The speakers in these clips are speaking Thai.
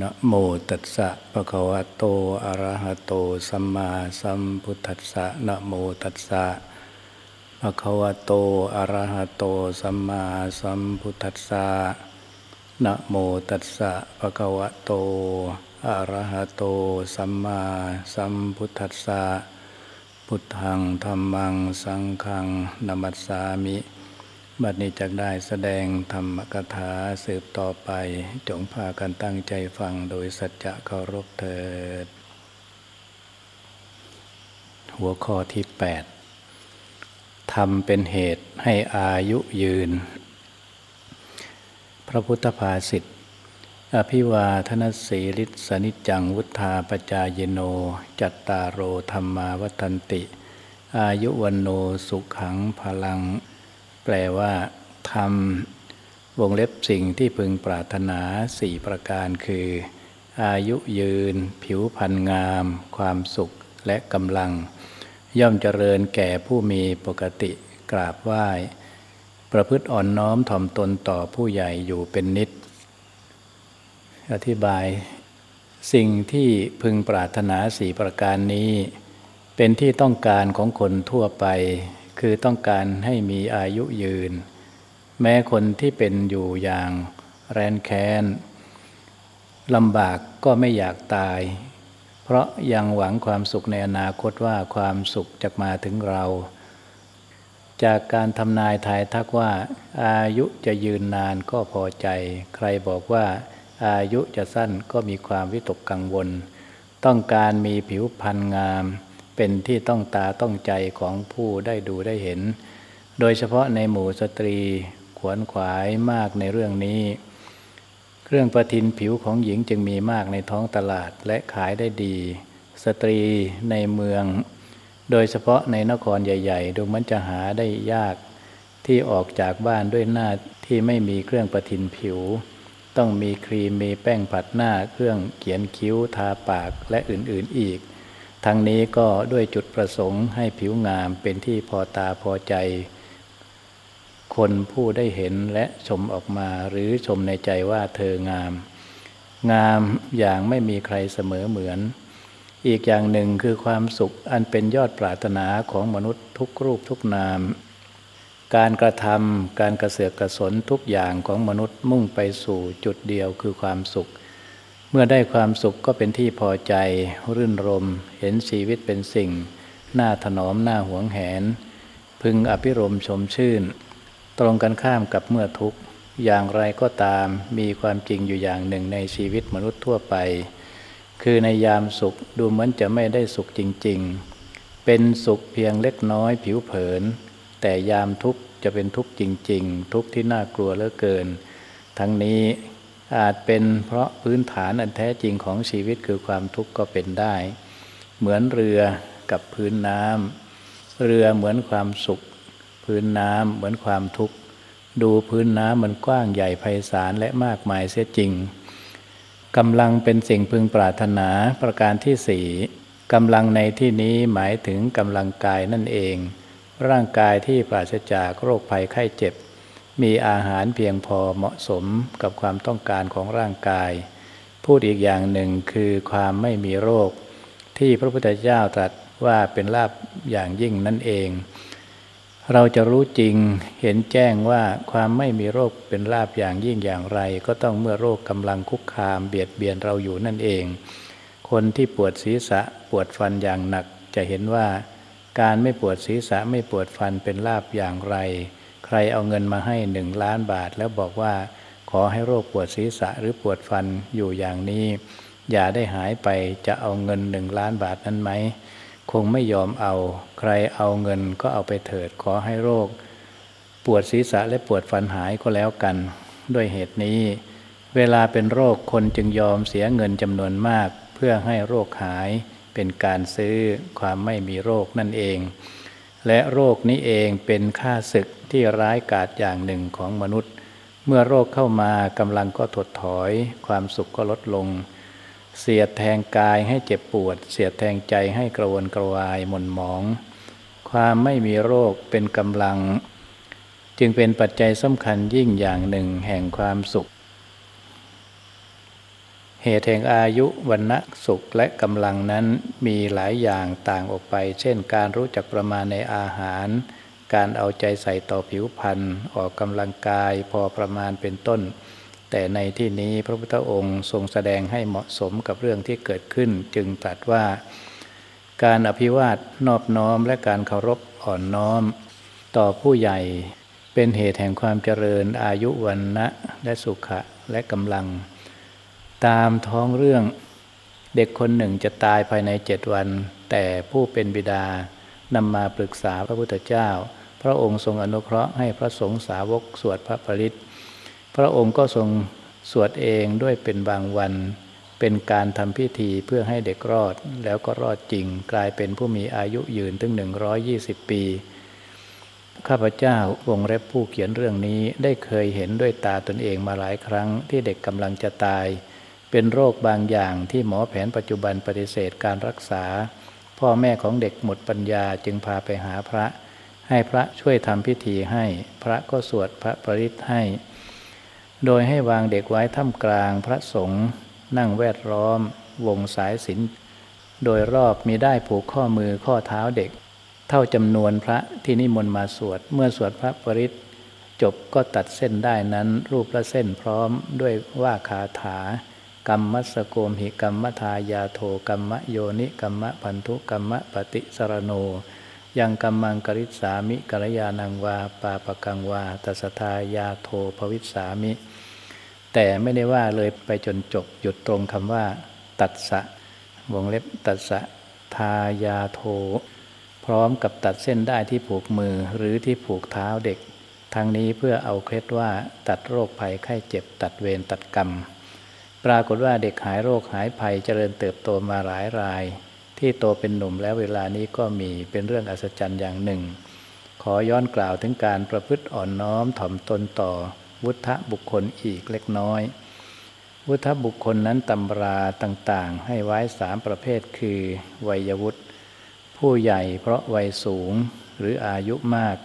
นะโมตัสสะภะคะวะโต อะระหะโต สัมมาสัมพุทธัสสะนะโมตัสสะภะคะวะโต อะระหะโต สัมมาสัมพุทธัสสะนะโมตัสสะภะคะวะโต อะระหะโต สัมมาสัมพุทธัสสะพุทธังธรรมัง สังฆังนามัสสามิ บัดนี้จักได้แสดงธรรมกถาสืบต่อไป จงพากันตั้งใจฟังโดยสัจจะเคารพเถิด หัวข้อที่8ทำเป็นเหตุให้อายุยืน พระพุทธภาษิตอภิวาทนสีลิสนิจจังวุธาปจายโน จัตตารโรธรรมาวัตันติ อายุวันโนสุขังพลัง แปลว่าทำวงเล็บสิ่งที่พึงปรารถนาสี่ประการคือ อายุยืน ผิวพรรณงาม ความสุขและกำลัง ย่อมเจริญแก่ผู้มีปกติกราบไหว้ ประพฤติอ่อนน้อมถ่อมตนต่อผู้ใหญ่อยู่เป็นนิด อธิบาย สิ่งที่พึงปรารถนาสี่ประการนี้ เป็นที่ต้องการของคนทั่วไป คือต้องการให้มีอายุยืน แม้คนที่เป็นอยู่อย่างแรนแค้นลำบากก็ไม่อยากตาย เพราะยังหวังความสุขในอนาคตว่าความสุขจะมาถึงเรา จากการทำนายทายทักว่า อายุจะยืนนานก็พอใจ ใครบอกว่า อายุจะสั้นก็มีความวิตกกังวล ต้องการมีผิวพรรณงาม เป็นที่ต้องตาต้องใจของผู้ได้ดูได้เห็น โดยเฉพาะในหมู่สตรีขวนขวายมากในเรื่องนี้ เครื่องประทินผิวของหญิงจึงมีมากในท้องตลาดและขายได้ดี สตรีในเมือง โดยเฉพาะในนครใหญ่ ๆ ดูมันจะหาได้ยากที่ออกจากบ้านด้วยหน้าที่ไม่มีเครื่องประทินผิว ต้องมีครีมมีแป้งผัดหน้าเครื่องเขียนคิ้วทาปากและอื่นๆอีก ทั้งนี้ก็ด้วยจุดประสงค์ให้ผิวงามเป็นที่พอตาพอใจ คนผู้ได้เห็นและชมออกมาหรือชมในใจว่าเธองาม งามอย่างไม่มีใครเสมอเหมือน อีกอย่างหนึ่งคือความสุขอันเป็นยอดปรารถนาของมนุษย์ทุกรูปทุกนาม การกระทำการกระเสือกกระสนทุกอย่างของมนุษย์มุ่งไปสู่จุดเดียวคือความสุข เมื่อได้ความสุขก็เป็นที่พอใจ รื่นรม เห็นชีวิตเป็นสิ่งน่าถนอมน่าหวงแหน พึงอภิรมชมชื่น ตรงกันข้ามกับเมื่อทุกข์อย่างไรก็ตามมีความจริงอยู่อย่างหนึ่งในชีวิตมนุษย์ทั่วไป คือในยามสุขดูเหมือนจะไม่ได้สุขจริง ๆ เป็นสุขเพียงเล็กน้อยผิวเผิน แต่ยามทุกข์จะเป็นทุกข์จริง ๆ ทุกข์ที่น่ากลัวเหลือเกิน ทั้งนี้ อาจเป็นเพราะพื้นฐานอันแท้จริงของชีวิตคือความทุกข์ก็เป็นได้ เหมือนเรือกับพื้นน้ำเรือเหมือนความสุข พื้นน้ำเหมือนความทุกข์ ดูพื้นน้ำมันกว้างใหญ่ไพศาลและมากมายเสียจริงกำลังเป็นสิ่งพึงปรารถนาประการที่สี่กำลังในที่นี้หมายถึงกำลังกายนั่นเอง ร่างกายที่ปราศจากโรคภัยไข้เจ็บ มีอาหารเพียงพอเหมาะสมกับความต้องการของร่างกาย พูดอีกอย่างหนึ่งคือความไม่มีโรค ที่พระพุทธเจ้าตรัสว่าเป็นลาบอย่างยิ่งนั่นเอง เราจะรู้จริงเห็นแจ้งว่าความไม่มีโรคเป็นลาบอย่างยิ่งอย่างไร ก็ต้องเมื่อโรคกำลังคุกคามเบียดเบียนเราอยู่นั่นเอง คนที่ปวดศีรษะปวดฟันอย่างหนักจะเห็นว่า การไม่ปวดศีรษะไม่ปวดฟันเป็นลาบอย่างไร ใครเอาเงินมาให้หนึ่งล้านบาท แล้วบอกว่า ขอให้โรคปวดศีรษะหรือปวดฟันอยู่อย่างนี้ อย่าได้หายไปจะเอาเงินหนึ่งล้านบาทนั้นไหม คงไม่ยอมเอา ใครเอาเงินก็เอาไปเถิดขอให้โรค ปวดศีรษะและปวดฟันหายก็แล้วกัน ด้วยเหตุนี้ เวลาเป็นโรคคนจึงยอมเสียเงินจำนวนมาก เพื่อให้โรคหายเป็นการซื้อความไม่มีโรคนั่นเอง และโรคนี้เองเป็นค่าศึกที่ร้ายกาจอย่างหนึ่งของมนุษย์ เมื่อโรคเข้ามากำลังก็ถดถอย ความสุขก็ลดลง เสียดแทงกายให้เจ็บปวด เสียดแทงใจให้กระวนกระวายหม่นหมอง ความไม่มีโรคเป็นกำลัง จึงเป็นปัจจัยสำคัญยิ่งอย่างหนึ่งแห่งความสุข เหตุแห่งอายุวันณะสุขและกำลังนั้นมีหลายอย่างต่างออกไป เช่น การรู้จักประมาณในอาหาร การเอาใจใส่ต่อผิวพรรณออกกำลังกายพอประมาณเป็นต้น แต่ในที่นี้พระพุทธองค์ทรงแสดงให้เหมาะสมกับเรื่องที่เกิดขึ้น จึงตรัสว่า การอภิวาทนอบน้อมและการเคารพอ่อนน้อม ต่อผู้ใหญ่เป็นเหตุแห่งความเจริญอายุวันนะและสุขะและกำลัง ตามท้องเรื่องเด็กคนหนึ่งจะตายภายในเจ็ดวัน แต่ผู้เป็นบิดานำมาปรึกษาพระพุทธเจ้า พระองค์ทรงอนุเคราะห์ให้พระสงฆ์สาวกสวดพระปริตพระองค์ก็ทรงสวดเองด้วยเป็นบางวัน เป็นการทำพิธีเพื่อให้เด็กรอดแล้วก็รอดจริง กลายเป็นผู้มีอายุยืนถึง 120 ปี ข้าพเจ้าวงเล็บผู้เขียนเรื่องนี้ได้เคยเห็นด้วยตาตนเองมาหลายครั้งที่เด็กกำลังจะตาย เป็นโรคบางอย่างที่หมอแผนปัจจุบันปฏิเสธการรักษา พ่อแม่ของเด็กหมดปัญญาจึงพาไปหาพระ ให้พระช่วยทำพิธีให้ พระก็สวดพระปริตให้ โดยให้วางเด็กไว้ท่ามกลางพระสงฆ์นั่งแวดล้อม วงสายสินโดยรอบมีได้ผูกข้อมือข้อเท้าเด็ก เท่าจำนวนพระที่นิมนต์มาสวดเมื่อสวดพระปริตจบก็ตัดเส้นได้นั้นรูปละเส้นพร้อมด้วยว่าคาถา กรรมมัสโกมหิกรรมทายาโทกรรมโยนิกรรมพันธุกรรมปฏิสรโนยังกรรมังกริสามิกัลยาณังวาปาปกังวาตัสทายาโทภวิสามิ แต่ไม่ได้ว่าเลยไปจนจบหยุดตรงคำว่า ตัดสะวงเล็บตัดสะทายาโท พร้อมกับตัดเส้นได้ที่ผูกมือหรือที่ผูกเท้าเด็กทั้งนี้เพื่อเอาเคล็ดว่าตัดโรคภัยไข้เจ็บตัดเวรตัดกรรม ปรากฏว่าเด็กหายโรคหายภัยเจริญเติบโตมาหลายราย ที่โตเป็นหนุ่มแล้วเวลานี้ก็มีเป็นเรื่องอัศจรรย์อย่างหนึ่ง ขอย้อนกล่าวถึงการประพฤติอ่อนน้อมถ่อมตนต่อวุฒบุคคลอีกเล็กน้อย วุฒบุคคลนั้นตำราต่างๆ ให้ไว้สามประเภทคือวัยวุฒิผู้ใหญ่เพราะวัยสูงหรืออายุมาก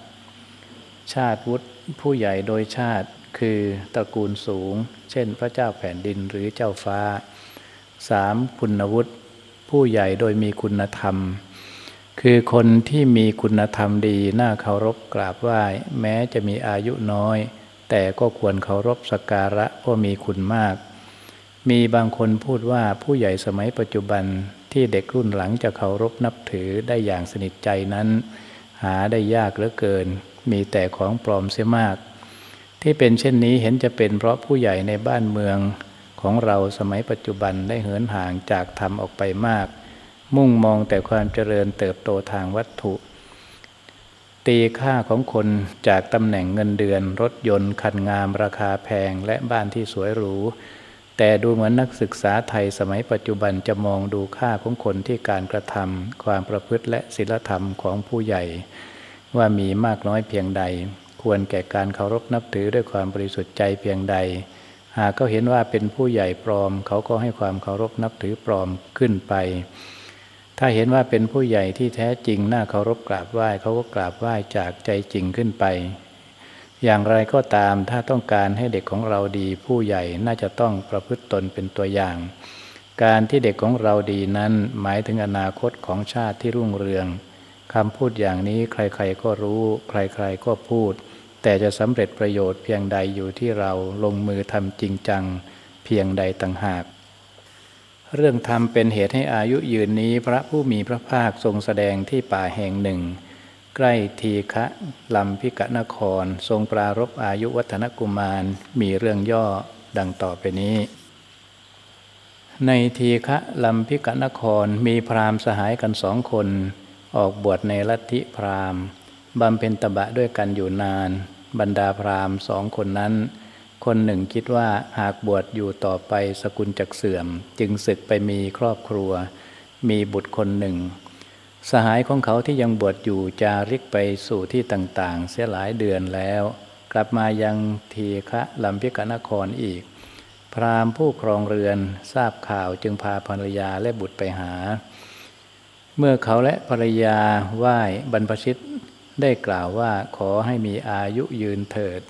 ชาติวุฒิผู้ใหญ่โดยชาติ คือตระกูลสูง เช่นพระเจ้าแผ่นดินหรือเจ้าฟ้า 3. คุณวุฒิผู้ใหญ่โดยมีคุณธรรม คือคนที่มีคุณธรรมดีน่าเคารพกราบไหว้ แม้จะมีอายุน้อย แต่ก็ควรเคารพสักการะเพราะมีคุณมาก มีบางคนพูดว่าผู้ใหญ่สมัยปัจจุบันที่เด็กรุ่นหลังจะเคารพนับถือได้อย่างสนิทใจนั้น หาได้ยากเหลือเกิน มีแต่ของปลอมเสียมาก ที่เป็นเช่นนี้เห็นจะเป็นเพราะผู้ใหญ่ในบ้านเมืองของเราสมัยปัจจุบันได้เหินห่างจากธรรมออกไปมาก มุ่งมองแต่ความเจริญเติบโตทางวัตถุ ตีค่าของคนจากตำแหน่งเงินเดือน รถยนต์คันงามราคาแพงและบ้านที่สวยหรู แต่ดูเหมือนนักศึกษาไทยสมัยปัจจุบันจะมองดูค่าของคนที่การกระทำความประพฤติและศีลธรรมของผู้ใหญ่ ว่ามีมากน้อยเพียงใด ควรแก่การเคารพนับถือด้วยความบริสุทธิ์ใจเพียงใด หากเขาเห็นว่าเป็นผู้ใหญ่ปลอม เขาก็ให้ความเคารพนับถือปลอมขึ้นไป ถ้าเห็นว่าเป็นผู้ใหญ่ที่แท้จริงน่าเคารพกราบไหว้เขาก็กราบไหว้จากใจจริงขึ้นไป อย่างไรก็ตามถ้าต้องการให้เด็กของเราดี ผู้ใหญ่น่าจะต้องประพฤติตนเป็นตัวอย่าง การที่เด็กของเราดีนั้นหมายถึงอนาคตของชาติที่รุ่งเรืองคำพูดอย่างนี้ใครๆก็รู้ ใครๆก็พูด แต่จะสำเร็จประโยชน์เพียงใดอยู่ที่เราลงมือทำจริงจังเพียงใดต่างหาก เรื่องธรรมเป็นเหตุให้อายุยืนนี้พระผู้มีพระภาคทรงแสดงที่ป่าแห่งหนึ่ง ใกล้ทีฆะลำพิกนคร ทรงปรารบอายุวัฒนกุมารมีเรื่องย่อดังต่อไปนี้ ในทีฆะลำพิกนครมีพราหมณ์สหายกันสองคน ออกบวชในลัทธิพราหมณ์บำเพ็ญตบะด้วยกันอยู่นาน บรรดาพราหมณ์สองคนนั้น คนหนึ่งคิดว่าหากบวชอยู่ต่อไปสกุลจักเสื่อม จึงศึกไปมีครอบครัว มีบุตรคนหนึ่ง สหายของเขาที่ยังบวชอยู่จาริกไปสู่ที่ต่างๆ เสียหลายเดือนแล้ว กลับมายังทีฆะลำพิกนครอีก พราหมณ์ผู้ครองเรือนทราบข่าวจึงพาภรรยาและบุตรไปหาเมื่อเขาและภรรยาไหว้บรรพชิต ได้กล่าวว่าขอให้มีอายุยืนเถิด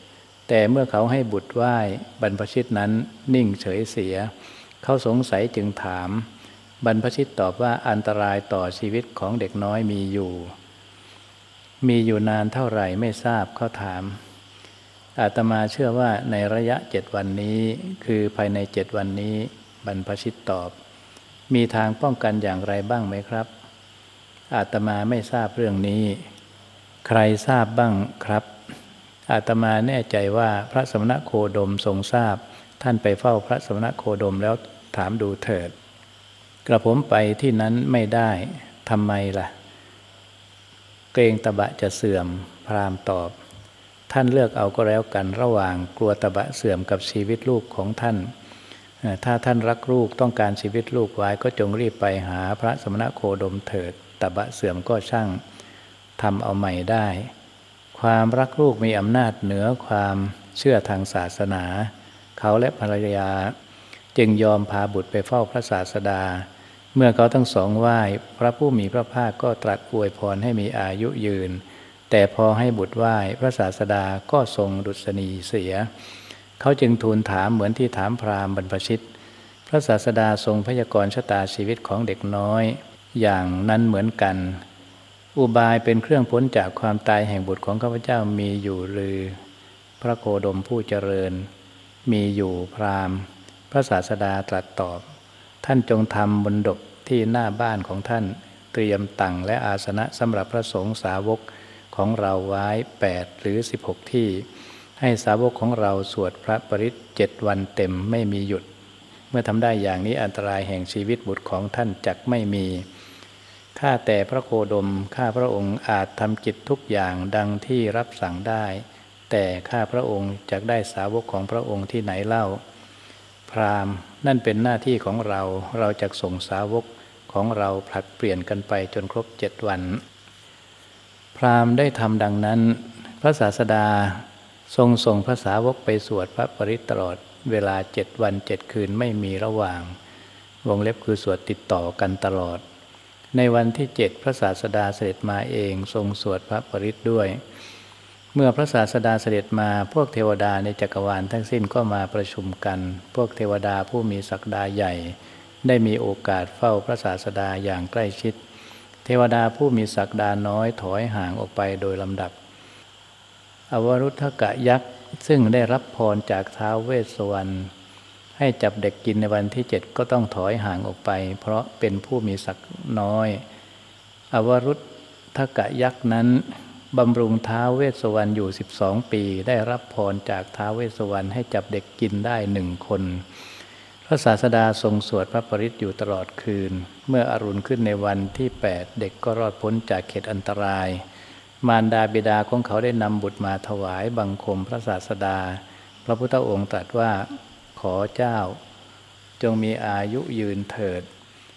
แต่เมื่อเขาให้บุตรไหว้บรรพชิตนั้นนิ่งเฉยเสีย เขาสงสัยจึงถาม บรรพชิตตอบว่าอันตรายต่อชีวิตของเด็กน้อยมีอยู่ มีอยู่นานเท่าไหร่ไม่ทราบเขาถามอาตมาเชื่อว่าในระยะเจ็ดวันนี้ คือภายในเจ็ดวันนี้ บรรพชิตตอบ มีทางป้องกันอย่างไรบ้างไหมครับ อาตมาไม่ทราบเรื่องนี้ ใครทราบบ้างครับ อาตมาแน่ใจว่าพระสมณโคดมทรงทราบ ท่านไปเฝ้าพระสมณโคดมแล้วถามดูเถิด กระผมไปที่นั้นไม่ได้ทำไมล่ะ เกรงตบะจะเสื่อมพรามตอบ ท่านเลือกเอาก็แล้วกันระหว่างกลัวตบะเสื่อมกับชีวิตลูกของท่านถ้าท่านรักลูกต้องการชีวิตลูกไว้ก็จงรีบไปหาพระสมณโคดมเถิดตบะเสื่อมก็ช่าง ทำเอาใหม่ได้ ความรักลูกมีอำนาจเหนือความเชื่อทางศาสนา เขาและภรรยา จึงยอมพาบุตรไปเฝ้าพระศาสดา เมื่อเขาทั้งสองไหว้พระผู้มีพระภาคก็ตรัสอวยพรให้มีอายุยืน แต่พอให้บุตรไหว้พระศาสดาก็ทรงดุษณีเสีย เขาจึงทูลถามเหมือนที่ถามพราหมณ์บรรพชิต พระศาสดาทรงพยากรณ์ชะตาชีวิตของเด็กน้อย อย่างนั้นเหมือนกัน อุบายเป็นเครื่องพ้นจากความตายแห่งบุตรของข้าพเจ้ามีอยู่หรือ พระโคดมผู้เจริญ มีอยู่พราหมณ์พระศาสดาตรัสตอบ ท่านจงทำบนดกที่หน้าบ้านของท่านเตรียมตังและอาสนะสำหรับพระสงฆ์สาวกของเราไว้ 8 หรือ 16 ที่ ให้สาวกของเราสวดพระปริศเจ็ดวันเต็มไม่มีหยุด เมื่อทำได้อย่างนี้อันตรายแห่งชีวิตบุตรของท่านจักไม่มี ข้าแต่พระโคดม ข้าพระองค์อาจทำกิจทุกอย่างดังที่รับสั่งได้ แต่ข้าพระองค์จักได้สาวกของพระองค์ที่ไหนเล่า พราหมณ์นั่นเป็นหน้าที่ของเรา เราจะส่งสาวกของเราผลัดเปลี่ยนกันไปจนครบเจ็ดวัน พราหมณ์ได้ทำดังนั้น พระศาสดาทรงส่งพระสาวกไปสวดพระปริตตลอดเวลาเจ็ดวันเจ็ดคืนไม่มีระหว่าง วงเล็บคือสวดติดต่อกันตลอด ในวันที่เจ็ดพระศาสดาเสด็จมาเองทรงสวดพระปริตด้วย เมื่อพระศาสดาเสด็จมาพวกเทวดาในจักรวาลทั้งสิ้นก็มาประชุมกัน พวกเทวดาผู้มีศักดาใหญ่ ได้มีโอกาสเฝ้าพระศาสดาอย่างใกล้ชิด เทวดาผู้มีศักดาน้อยถอยห่างออกไปโดยลำดับ อวรุทธกะยักษ์ซึ่งได้รับพรจากท้าวเวสสวรรณ ให้จับเด็กกินในวันที่เจ็ดก็ต้องถอยห่างออกไป เพราะเป็นผู้มีศักดิ์น้อย อวรุทกะยักษ์นั้นบำรุงท้าวเวสสวรรณอยู่ 12 ปี ได้รับพรจากท้าวเวสสวรรณให้จับเด็กกินได้หนึ่งคน พระศาสดาทรงสวดพระปริตอยู่ตลอดคืน เมื่ออรุณขึ้นในวันที่ 8 เด็กก็รอดพ้นจากเขตอันตราย มารดาบิดาของเขาได้นำบุตรมาถวายบังคมพระศาสดา พระพุทธองค์ตรัสว่า ขอเจ้า จงมีอายุยืนเถิด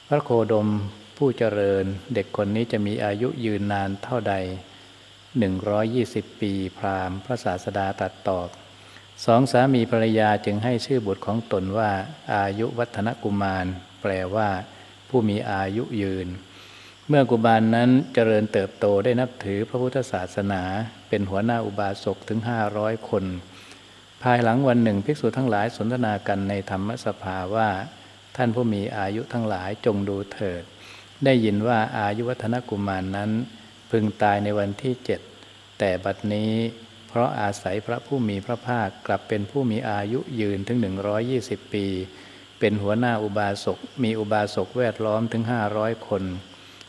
พระโคดมผู้เจริญเด็กคนนี้จะมีอายุยืนนานเท่าใด 120 ปีพราหมณ์พระศาสดาตัดตอบสองสามีภรรยาจึงให้ชื่อบุตรของตนว่า อายุวัฒนกุมาร แปลว่า ผู้มีอายุยืน เมื่อกุบาลนนั้นเจริญเติบโตได้นับถือพระพุทธศาสนา เป็นหัวหน้าอุบาสกถึง 500 คน ภายหลังวันหนึ่งภิกษุทั้งหลายสนทนากันในธรรมสภาว่าท่านผู้มีอายุทั้งหลายจงดูเถิด ได้ยินว่าอายุวัฒนกุมารนนั้น พึงตายในวันที่เจ็ดแต่บัดนี้เพราะอาศัยพระผู้มีพระภาคกลับเป็นผู้มีอายุยืนถึง 120 ปี เป็นหัวหน้าอุบาสกมีอุบาสกแวดล้อมถึง 500 คน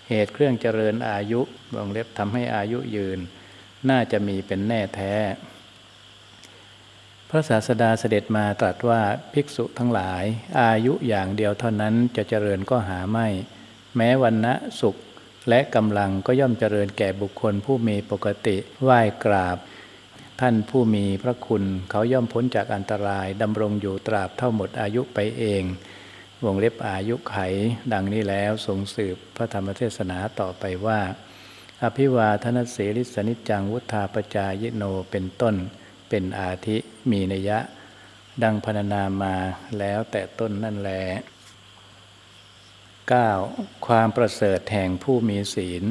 เหตุเครื่องเจริญอายุวงเล็บทำให้อายุยืน น่าจะมีเป็นแน่แท้ พระศาสดาเสด็จมาตรัสว่าภิกษุทั้งหลาย อายุอย่างเดียวเท่านั้นจะเจริญก็หาไม่ แม้วันนะสุข และกำลังก็ย่อมเจริญแก่บุคคลผู้มีปกติไหว้กราบ ท่านผู้มีพระคุณเขาย่อมพ้นจากอันตรายดำรงอยู่ตราบเท่าหมดอายุไปเอง วงเล็บอายุไข ดังนี้แล้วทรงสืบพระธรรมเทศนาต่อไปว่า อภิวาทนเสริสนิจังวุธาปจายโนเป็นต้น เป็นอาทิมีนยะ ดังพรรณนามาแล้วแต่ต้นนั่นแหละ 9. ความประเสริฐแห่งผู้มีศีล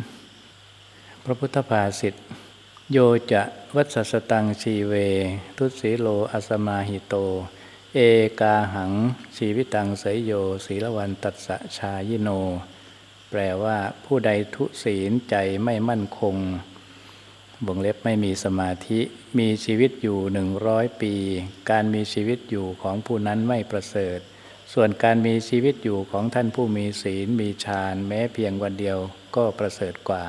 พระพุทธภาษิตโยจะวัสสตังชีเว ทุสีโลอสมาหิโต เอเอกาหัง ชีวิตังเสยโยศีลวันตัสสะชายิโน แปลว่าผู้ใดทุศีลใจไม่มั่นคง วงเล็บไม่มีสมาธิมีชีวิตอยู่หนึ่งร้อยปี การมีชีวิตอยู่ของผู้นั้นไม่ประเสริฐ ส่วนการมีชีวิตอยู่ของท่านผู้มีศีลมีฌานแม้เพียงวันเดียวก็ประเสริฐกว่า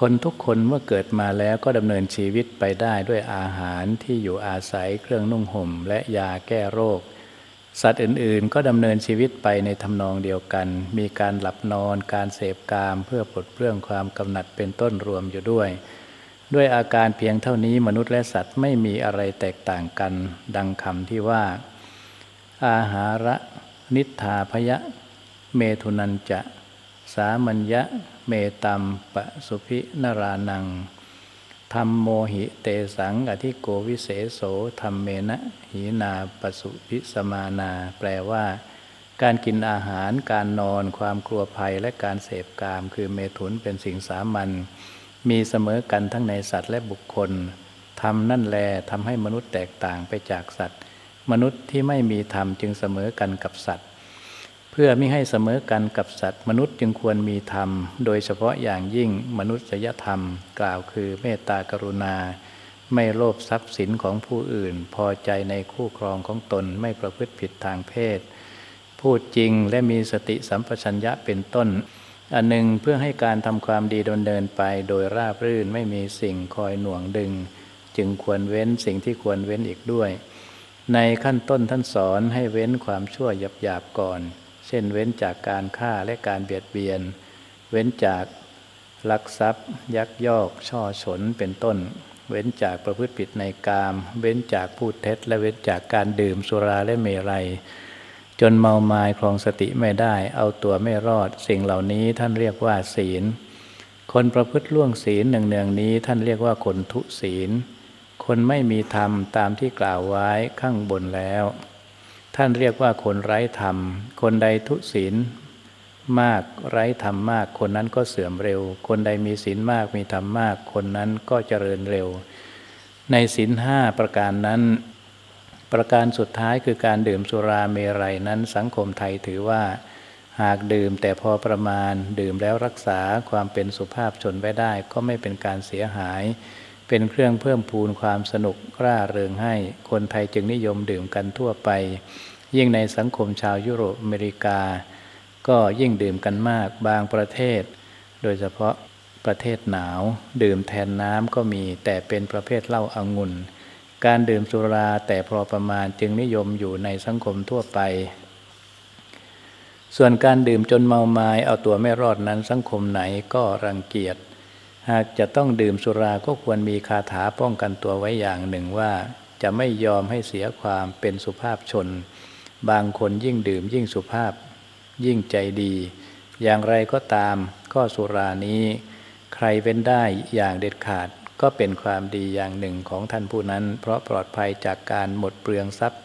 คนทุกคนเมื่อเกิดมาแล้วก็ดำเนินชีวิตไปได้ด้วยอาหารที่อยู่อาศัยเครื่องนุ่งห่มและยาแก้โรค สัตว์อื่นๆ ก็ดำเนินชีวิตไปในทำนองเดียวกัน มีการหลับนอน การเสพกาม เพื่อปลดเปลื้องความกำหนัดเป็นต้นรวมอยู่ด้วย ด้วยอาการเพียงเท่านี้มนุษย์และสัตว์ไม่มีอะไรแตกต่างกัน ดังคำที่ว่า อาหาระนิธาพยะ เมทุนันจะ สามัญญะ เมตัมปะสุภินรานัง ธรรมโมหิเตสังอธิโกวิเศษโสธรรมเมนะหีนาปสุพิสมานา แปลว่า การกินอาหารการนอนความกลัวภัยและการเสพกาม คือเมถุนเป็นสิ่งสามัญมีเสมอกันทั้งในสัตว์และบุคคลธรรมนั่นแลทำให้มนุษย์แตกต่างไปจากสัตว์ มนุษย์ที่ไม่มีธรรมจึงเสมอกันกับสัตว์ เพื่อไม่ให้เสมอกันกับสัตว์ มนุษย์จึงควรมีธรรม โดยเฉพาะอย่างยิ่งมนุษยธรรม กล่าวคือเมตตากรุณา ไม่โลภทรัพย์สินของผู้อื่น พอใจในคู่ครองของตนไม่ประพฤติผิดทางเพศ พูดจริงและมีสติสัมปชัญญะเป็นต้น อันหนึ่งเพื่อให้การทำความดีดำเนินไปโดยราบรื่นไม่มีสิ่งคอยหน่วงดึง จึงควรเว้นสิ่งที่ควรเว้นอีกด้วย ในขั้นต้นท่านสอนให้เว้นความชั่วหยาบๆก่อน เช่น เว้นจากการฆ่าและการเบียดเบียน เว้นจากลักทรัพย์ ยักยอกช่อฉนเป็นต้น เว้นจากประพฤติผิดในกาม เว้นจากพูดเท็จ และเว้นจากการดื่มสุราและเมรัย จนเมาไมายครองสติไม่ได้ เอาตัวไม่รอด สิ่งเหล่านี้ท่านเรียกว่าศีล คนประพฤติล่วงศีลเนืองๆนี้ท่านเรียกว่าคนทุศีล คนไม่มีธรรมตามที่กล่าวไว้ข้างบนแล้ว ท่านเรียกว่าคนไร้ธรรม คนใดทุศีลมากไร้ธรรมมาก คนนั้นก็เสื่อมเร็ว คนใดมีศีลมากมีธรรมมาก คนนั้นก็เจริญเร็ว ในศีลห้าประการนั้น ประการสุดท้ายคือการดื่มสุราเมรัยนั้นสังคมไทยถือว่า หากดื่มแต่พอประมาณ ดื่มแล้วรักษาความเป็นสุภาพชนไว้ได้ก็ไม่เป็นการเสียหาย เป็นเครื่องเพิ่มพูนความสนุกร่าเริงให้ คนไทยจึงนิยมดื่มกันทั่วไป ยิ่งในสังคมชาวยุโรปอเมริกา ก็ยิ่งดื่มกันมากบางประเทศ โดยเฉพาะประเทศหนาว ดื่มแทนน้ำก็มีแต่เป็นประเภทเหล้าอางุ่น การดื่มสุราแต่พอประมาณจึงนิยมอยู่ในสังคมทั่วไป ส่วนการดื่มจนเมาไมา้เอาตัวไม่รอดนั้นสังคมไหนก็รังเกียจ หากจะต้องดื่มสุราก็ควรมีคาถาป้องกันตัวไว้อย่างหนึ่งว่า จะไม่ยอมให้เสียความเป็นสุภาพชน บางคนยิ่งดื่มยิ่งสุภาพ ยิ่งใจดี อย่างไรก็ตามข้อสุรานี้ ใครเว้นได้อย่างเด็ดขาดก็เป็นความดีอย่างหนึ่งของท่านผู้นั้น เพราะปลอดภัยจากการหมดเปลืองทรัพย์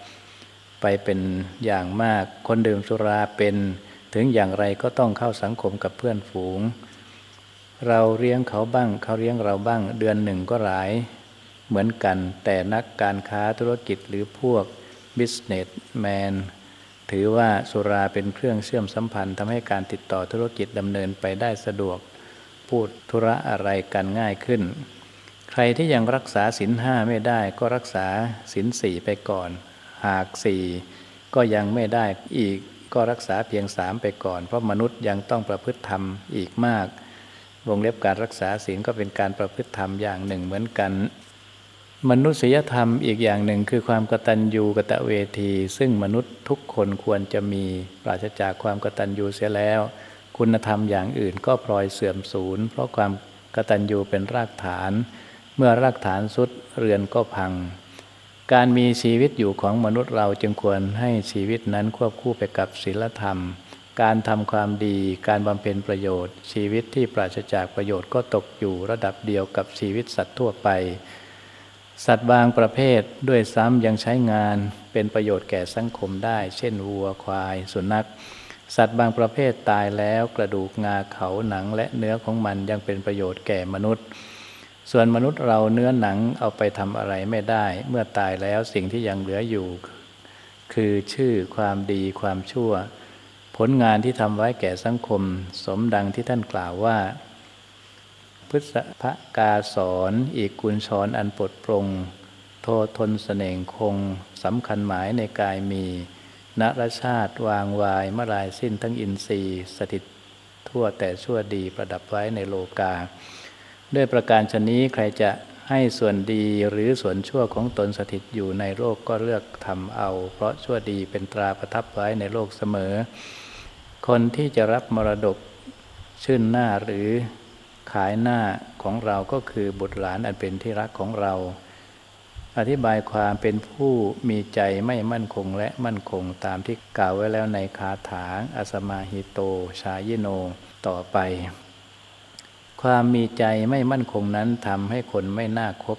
ไปเป็นอย่างมากคนดื่มสุราเป็น ถึงอย่างไรก็ต้องเข้าสังคมกับเพื่อนฝูง เราเลี้ยงเขาบ้าง เขาเลี้ยงเราบ้าง เดือนหนึ่งก็หลายเหมือนกัน แต่นักการค้าธุรกิจหรือพวก businessman ถือว่าสุราเป็นเครื่องเชื่อมสัมพันธ์ทำให้การติดต่อธุรกิจดำเนินไปได้สะดวก พูดธุระอะไรกันง่ายขึ้น ใครที่ยังรักษาศีลห้าไม่ได้ก็รักษาศีลสี่ไปก่อน หากสี่ก็ยังไม่ได้อีกก็รักษาเพียงสามไปก่อน เพราะมนุษย์ยังต้องประพฤติธรรมอีกมาก วงเล็บการรักษาศีลก็เป็นการประพฤติธรรมอย่างหนึ่งเหมือนกัน มนุษยธรรมอีกอย่างหนึ่งคือความกตัญญูกตเวที ซึ่งมนุษย์ทุกคนควรจะมีปราศจากความกตัญญูเสียแล้ว คุณธรรมอย่างอื่นก็พลอยเสื่อมสูญ เพราะความกตัญญูเป็นรากฐาน เมื่อรากฐานสุดเรือนก็พัง การมีชีวิตอยู่ของมนุษย์เราจึงควรให้ชีวิตนั้นควบคู่ไปกับศีลธรรม การทำความดี การบำเพ็ญประโยชน์ ชีวิตที่ปราศจากประโยชน์ก็ตกอยู่ระดับเดียวกับชีวิตสัตว์ทั่วไป สัตว์บางประเภทด้วยซ้ำยังใช้งานเป็นประโยชน์แก่สังคมได้ เช่นวัวควาย สุนัข สัตว์บางประเภทตายแล้วกระดูกงาเขาหนังและเนื้อของมันยังเป็นประโยชน์แก่มนุษย์ ส่วนมนุษย์เราเนื้อหนังเอาไปทำอะไรไม่ได้ เมื่อตายแล้วสิ่งที่ยังเหลืออยู่ คือชื่อความดีความชั่ว ผลงานที่ทำไว้แก่สังคม สมดังที่ท่านกล่าวว่าพุทธพระกาสอนอีกกุลชรอันปลดปรง โททนเสน่งคงสำคัญหมายในกายมีนรชาติวางวายมลายสิ้นทั้งอินทรีย์สถิตทั่วแต่ชั่วดีประดับไว้ในโลกา ด้วยประการชนนี้ใครจะให้ส่วนดีหรือส่วนชั่วของตนสถิตอยู่ในโลกก็เลือกทำเอา เพราะชั่วดีเป็นตราประทับไว้ในโลกเสมอ คนที่จะรับมรดกชื่นหน้าหรือขายหน้าของเราก็คือบุตรหลานอันเป็นที่รักของเรา อธิบายความเป็นผู้มีใจไม่มั่นคงและมั่นคงตามที่กล่าวไว้แล้วในคาถาอสมาหิโต ชายโนต่อไป ความมีใจไม่มั่นคงนั้นทำให้คนไม่น่าคบ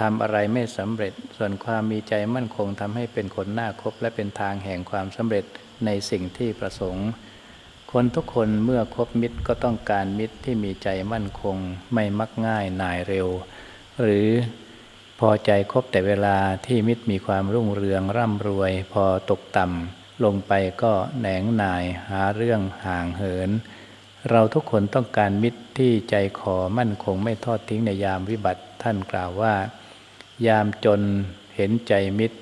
ทำอะไรไม่สำเร็จ ส่วนความมีใจมั่นคงทำให้เป็นคนน่าคบและเป็นทางแห่งความสำเร็จในสิ่งที่ประสงค์ คนทุกคนเมื่อคบมิตรก็ต้องการมิตรที่มีใจมั่นคง ไม่มักง่ายนายเร็ว หรือพอใจคบแต่เวลาที่มิตรมีความรุ่งเรืองร่ำรวย พอตกต่ำลงไปก็แหนงนายหาเรื่องห่างเหิน เราทุกคนต้องการมิตรที่ใจขอมั่นคงไม่ทอดทิ้งในยามวิบัติท่านกล่าวว่า ยามจนเห็นใจมิตร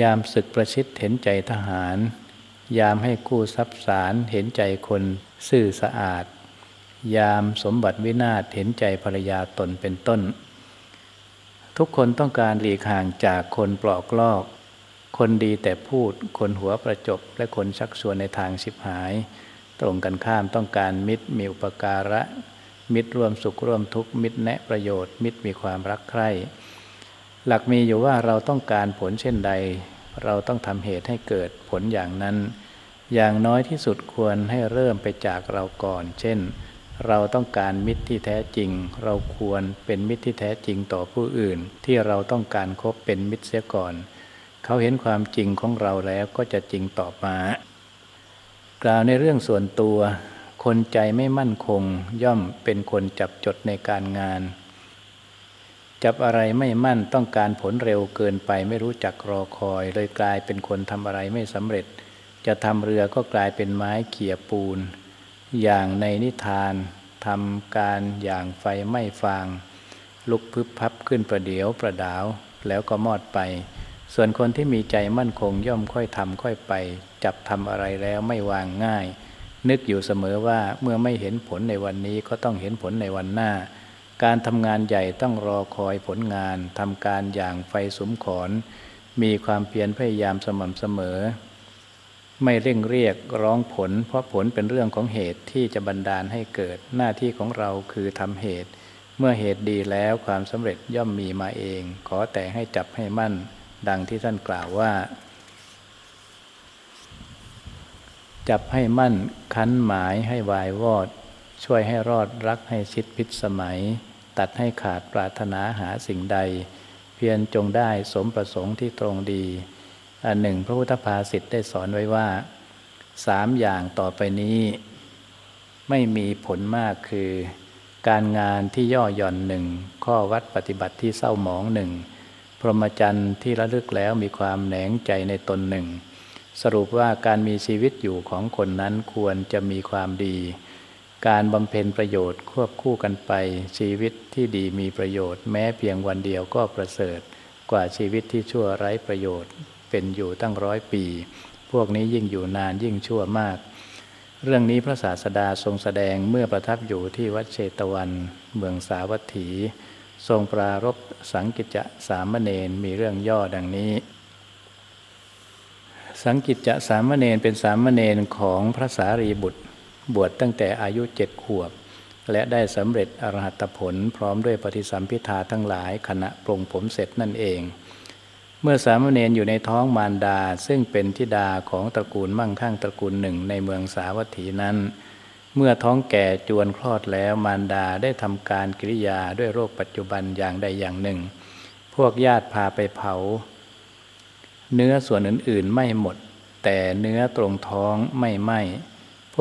ยามศึกประชิดเห็นใจทหาร ยามให้กู้ทรัพย์สารเห็นใจคนซื่อสะอาด ยามสมบัติวินาศเห็นใจภรรยาตนเป็นต้น ทุกคนต้องการหลีกห่างจากคนปลอกลอก คนดีแต่พูด คนหัวประจบ และคนชักชวนในทางสิบหาย ตรงกันข้ามต้องการมิตรมีอุปการะ มิตรร่วมสุขร่วมทุกข์มิตรแนะประโยชน์ มิตรมีความรักใคร่หลักมีอยู่ว่าเราต้องการผลเช่นใด เราต้องทำเหตุให้เกิดผลอย่างนั้น อย่างน้อยที่สุดควรให้เริ่มไปจากเราก่อน เช่น เราต้องการมิตรที่แท้จริง เราควรเป็นมิตรที่แท้จริงต่อผู้อื่น ที่เราต้องการคบเป็นมิตรเสียก่อน เขาเห็นความจริงของเราแล้วก็จะจริงต่อมากล่าวในเรื่องส่วนตัว คนใจไม่มั่นคง ย่อมเป็นคนจับจดในการงาน จับอะไรไม่มั่นต้องการผลเร็วเกินไปไม่รู้จักรอคอย เลยกลายเป็นคนทำอะไรไม่สำเร็จ จะทำเรือก็กลายเป็นไม้เขี่ยปูน อย่างในนิทานทำการอย่างไฟไม่ฟาง ลุกพึบพับขึ้นประเดียวประดาวแล้วก็มอดไป ส่วนคนที่มีใจมั่นคงย่อมค่อยทำค่อยไป จับทำอะไรแล้วไม่วางง่าย นึกอยู่เสมอว่าเมื่อไม่เห็นผลในวันนี้ก็ต้องเห็นผลในวันหน้า การทำงานใหญ่ต้องรอคอยผลงานทำการอย่างไฟสมขอนมีความเพียรพยายามสม่ำเสมอ ไม่เร่งเรียกร้องผล เพราะผลเป็นเรื่องของเหตุที่จะบันดาลให้เกิดหน้าที่ของเราคือทำเหตุ เมื่อเหตุดีแล้วความสำเร็จย่อมมีมาเอง ขอแต่ให้จับให้มั่น ดังที่ท่านกล่าวว่า จับให้มั่นคันหมายให้วายวอด ช่วยให้รอดรักให้ชิดพิษสมัย ตัดให้ขาดปรารถนาหาสิ่งใด เพียรจงได้สมประสงค์ที่ตรงดีอันหนึ่งพระพุทธภาษิตได้สอนไว้ว่าสามอย่างต่อไปนี้ ไม่มีผลมากคือ การงานที่ย่อหย่อนหนึ่งข้อวัดปฏิบัติที่เศร้าหมองหนึ่งพรหมจรรย์ที่ระลึกแล้วมีความแหนงใจในตนหนึ่ง สรุปว่าการมีชีวิตอยู่ของคนนั้นควรจะมีความดี การบำเพ็ญประโยชน์ควบคู่กันไป ชีวิตที่ดีมีประโยชน์ แม้เพียงวันเดียวก็ประเสริฐ กว่าชีวิตที่ชั่วไร้ประโยชน์ เป็นอยู่ตั้งร้อยปี พวกนี้ยิ่งอยู่นานยิ่งชั่วมาก เรื่องนี้พระศาสดาทรงแสดงเมื่อประทับอยู่ที่วัดเชตวัน เมืองสาวัตถี ทรงปรารบสังกิจจะสามเณรมีเรื่องย่อดังนี้สังกิจจะสามเณรเป็นสามเณรของพระสารีบุตร บวชตั้งแต่อายุเจ็ดขวบ และได้สำเร็จอรหัตผลพร้อมด้วยปฏิสัมพิธาทั้งหลายขณะปรงผมเสร็จนั่นเอง เมื่อสามเณรอยู่ในท้องมารดาซึ่งเป็นทิดาของตระกูลมั่งคั่งตระกูลหนึ่งในเมืองสาวัตถีนั้น เมื่อท้องแก่จวนคลอดแล้วมารดาได้ทำการกิริยาด้วยโรคปัจจุบันอย่างใดอย่างหนึ่ง พวกญาติพาไปเผา เนื้อส่วนอื่นๆไม่หมดแต่เนื้อตรงท้องไม่ไหม้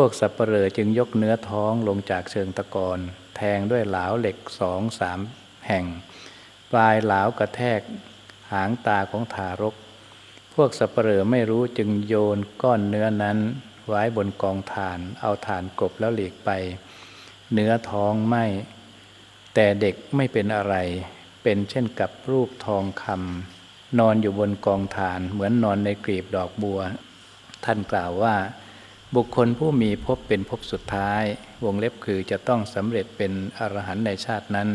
วกสับเปลอจึงยกเนื้อท้องลงจากเชิงตะกอนแทงด้วยเหลาเหล็กสองสามแห่ง ปลายเหลากระแทกหางตาของทารก พวกสัปเหร่อไม่รู้จึงโยนก้อนเนื้อนั้นไว้บนกองถ่าน เอาถ่านกบแล้วหลีกไป เนื้อท้องไหมแต่เด็กไม่เป็นอะไร เป็นเช่นกับรูปทองคำนอนอยู่บนกองถ่านเหมือนนอนในกลีบดอกบัว ท่านกล่าวว่า บุคคลผู้มีพบเป็นพบสุดท้าย วงเล็บคือจะต้องสำเร็จเป็นอรหันต์ในชาตินั้น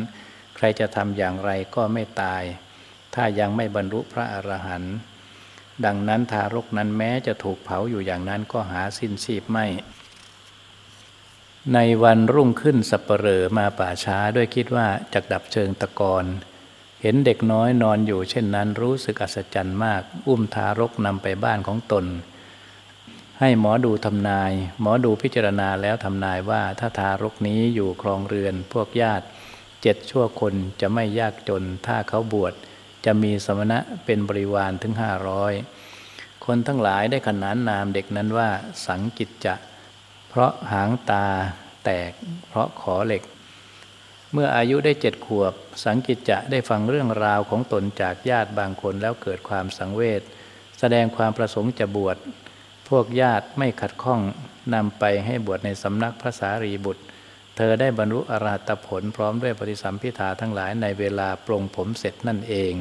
ใครจะทำอย่างไรก็ไม่ตาย ถ้ายังไม่บรรลุพระอรหันต์ดังนั้นทารกนั้นแม้จะถูกเผาอยู่อย่างนั้นก็หาสิ้นชีพไม่ ในวันรุ่งขึ้นสัปเหร่อมาป่าช้าด้วยคิดว่าจะดับเชิงตะกอนเห็นเด็กน้อยนอนอยู่เช่นนั้นรู้สึกอัศจรรย์มาก อุ้มทารกนำไปบ้านของตน ให้หมอดูทำนาย หมอดูพิจารณาแล้วทำนายว่าถ้าทารกนี้อยู่ครองเรือน พวกญาติเจ็ดชั่วคนจะไม่ยากจน ถ้าเขาบวชจะมีสมณะเป็นบริวารถึงห้าร้อยคนทั้งหลายได้ขนานนามเด็กนั้นว่า สังกิจจะ เพราะหางตาแตก เพราะขอเหล็ก เมื่ออายุได้เจ็ดขวบ สังกิจจะได้ฟังเรื่องราวของตนจากญาติบางคนแล้วเกิดความสังเวชแสดงความประสงค์จะบวช พวกญาติไม่ขัดข้องนำไปให้บวชในสำนักพระสารีบุตร เธอได้บรรลุอรหัตผลพร้อมด้วยปฏิสัมพิธาทั้งหลายในเวลาปรงผมเสร็จนั่นเอง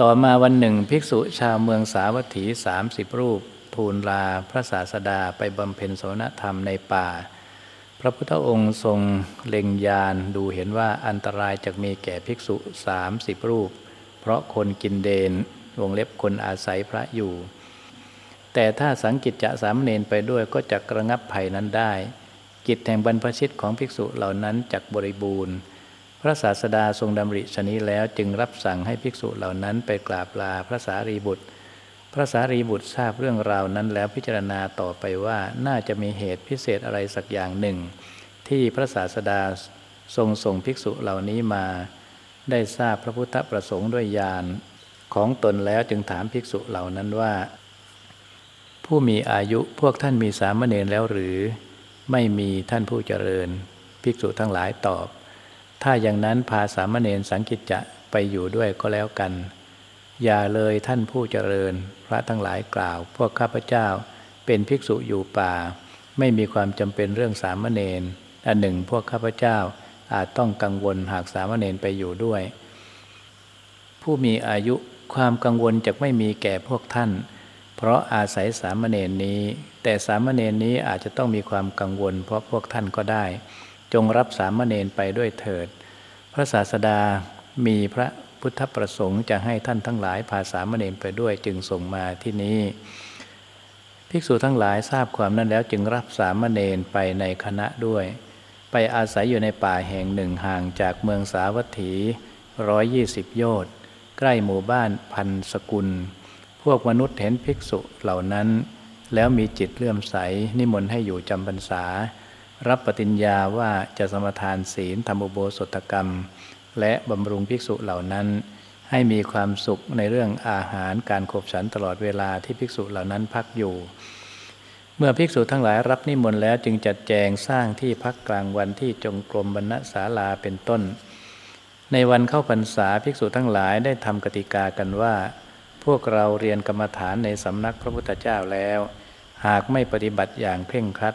ต่อมาวันหนึ่งภิกษุชาวเมืองสาวัตถีสามสิบรูป ทูลลาพระศาสดาไปบำเพ็ญสนธรรมในป่า พระพุทธองค์ทรงเล็งยานดูเห็นว่าอันตรายจะมีแก่ภิกษุสามสิบรูป เพราะคนกินเดนวงเล็บคนอาศัยพระอยู่ แต่ถ้าสังกิจจะสามเณรไปด้วยก็จะกระงับภัยนั้นได้ กิจแห่งบรรพชิตของภิกษุเหล่านั้นจักบริบูรณ์ พระศาสดาทรงดำริชนี้แล้วจึงรับสั่งให้ภิกษุเหล่านั้นไปกราบลาพระสารีบุตร พระสารีบุตรทราบเรื่องราวนั้นแล้วพิจารณาต่อไปว่าน่าจะมีเหตุพิเศษอะไรสักอย่างหนึ่ง ที่พระศาสดาทรงส่งภิกษุเหล่านี้มา ได้ทราบพระพุทธประสงค์ด้วยญาณของตนแล้วจึงถามภิกษุเหล่านั้นว่า ผู้มีอายุพวกท่านมีสามเณรแล้วหรือ ไม่มีท่านผู้เจริญ ภิกษุทั้งหลายตอบ ถ้าอย่างนั้นพาสามเณรสังกิจจะไปอยู่ด้วยก็แล้วกัน อย่าเลยท่านผู้เจริญ พระทั้งหลายกล่าว พวกข้าพเจ้าเป็นภิกษุอยู่ป่า ไม่มีความจำเป็นเรื่องสามเณรอันหนึ่งพวกข้าพเจ้าอาจต้องกังวลหากสามเณรไปอยู่ด้วย ผู้มีอายุความกังวลจะไม่มีแก่พวกท่าน เพราะอาศัยสามเณรนี้ แต่สามเณรนี้อาจจะต้องมีความกังวล เพราะพวกท่านก็ได้ จงรับสามเณรไปด้วยเถิด พระศาสดามีพระพุทธประสงค์จะให้ท่านทั้งหลายพาสามเณรไปด้วยจึงส่งมาที่นี้ ภิกษุทั้งหลายทราบความนั้นแล้วจึงรับสามเณรไปในคณะด้วย ไปอาศัยอยู่ในป่าแห่งหนึ่งห่างจากเมืองสาวัตถีร้อยยี่สิบโยชน์ใกล้หมู่บ้านพันสกุล พวกมนุษย์เห็นภิกษุเหล่านั้น แล้วมีจิตเลื่อมใส นิมนต์ให้อยู่จำพรรษา รับปฏิญญาว่าจะสมทานศีลธรรมโบสถกรรม และบำรุงภิกษุเหล่านั้น ให้มีความสุขในเรื่องอาหารการขบฉันตลอดเวลาที่ภิกษุเหล่านั้นพักอยู่ เมื่อภิกษุทั้งหลายรับนิมนต์แล้วจึงจัดแจงสร้างที่พักกลางวันที่จงกรมบรรณศาลาเป็นต้น ในวันเข้าพรรษาภิกษุทั้งหลายได้ทำกติกากันว่า พวกเราเรียนกรรมฐานในสำนักพระพุทธเจ้าแล้ว หากไม่ปฏิบัติอย่างเคร่งครัด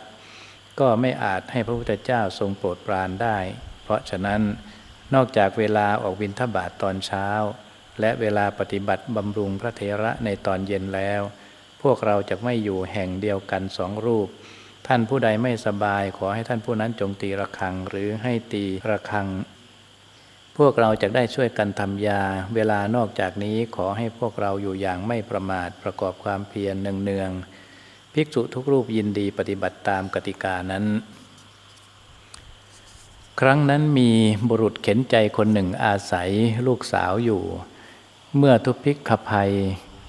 ก็ไม่อาจให้พระพุทธเจ้าทรงโปรดปรานได้ เพราะฉะนั้นนอกจากเวลาออกวินทบาทตอนเช้า และเวลาปฏิบัติบำรุงพระเทระในตอนเย็นแล้ว พวกเราจะไม่อยู่แห่งเดียวกันสองรูป ท่านผู้ใดไม่สบายขอให้ท่านผู้นั้นจงตีระฆังหรือให้ตีระฆัง พวกเราจะได้ช่วยกันทำยา เวลานอกจากนี้ขอให้พวกเราอยู่อย่างไม่ประมาทประกอบความเพียรเนืองๆภิกษุทุกรูปยินดีปฏิบัติตามกติกานั้น ครั้งนั้นมีบุรุษเข็นใจคนหนึ่งอาศัยลูกสาวอยู่ เมื่อทุพพิกขภัย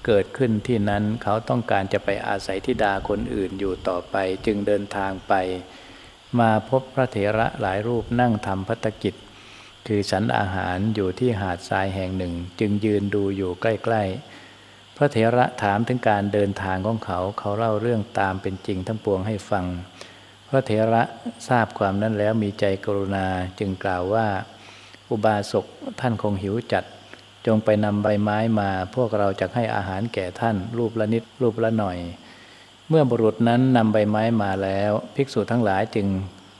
เกิดขึ้นที่นั้นเขาต้องการจะไปอาศัยทิดาคนอื่นอยู่ต่อไปจึงเดินทางไป มาพบพระเถระหลายรูปนั่งทำพัตกิจ คือฉันอาหารอยู่ที่หาดทรายแห่งหนึ่ง จึงยืนดูอยู่ใกล้ๆ พระเถระถามถึงการเดินทางของเขา เขาเล่าเรื่องตามเป็นจริงทั้งปวงให้ฟัง พระเถระทราบความนั้นแล้วมีใจกรุณาจึงกล่าวว่า อุบาสกท่านคงหิวจัด จงไปนำใบไม้มา พวกเราจะให้อาหารแก่ท่าน รูปละนิดรูปละหน่อย เมื่อบุรุษนั้นนำใบไม้มาแล้ว ภิกษุทั้งหลายจึง